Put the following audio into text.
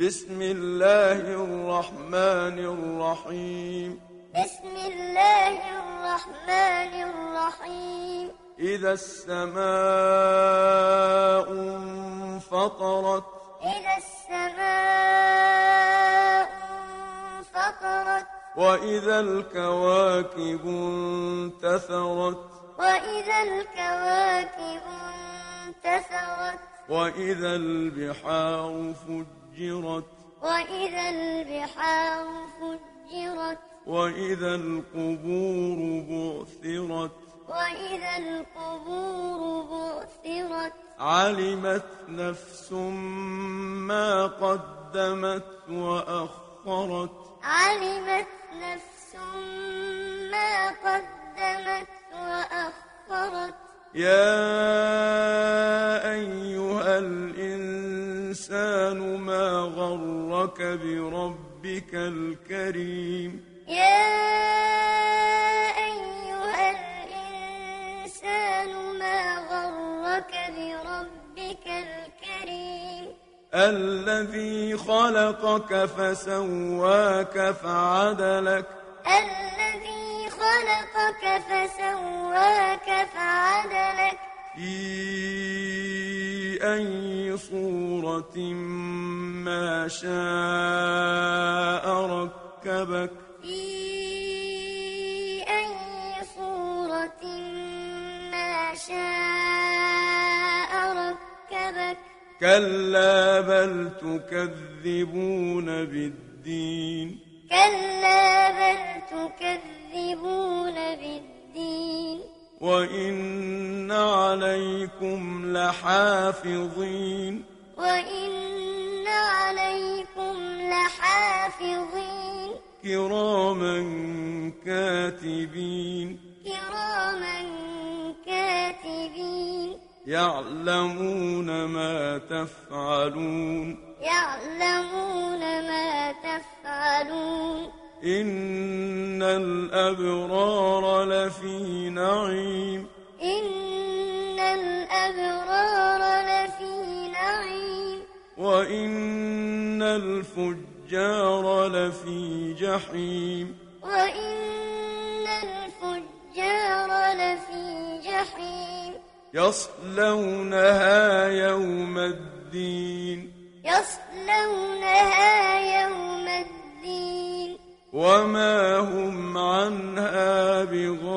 بسم الله الرحمن الرحيم. بسم الله الرحمن الرحيم. إذا السماء انفطرت إذا السماء انفطرت وإذا الكواكب انتثرت وإذا الكواكب انتثرت وإذا البحار فجرت وإذا البحار فجرت وإذا القبور بعثرت وإذا القبور بعثرت علمت نفس ما قدمت وأخرت علمت نفس ما قدمت وأخرت يا الإنسان ما غرك بربك الكريم. يا أيها الإنسان ما غرك بربك الكريم. الذي خلقك فسواك فعدلك. الذي خلقك فسواك فعدلك. في أي صورة ما شاء ركبك في أي صورة ما شاء ركبك كلا بل تكذبون بالدين. كلا بل تكذبون بالدين. وإن عليكم لحافظين. وإن عليكم لحافظين. كراما كاتبين. كراما كاتبين. يعلمون ما تفعلون. يعلمون ما تفعلون. إن الأبرار لفي نعيم. الأبرار لفي نعيم. وإن الفجار لفي جحيم. وإن الفجار لفي جحيم. يصلونها يوم الدين. يصلونها يوم الدين. وما هم عنها بغائبين.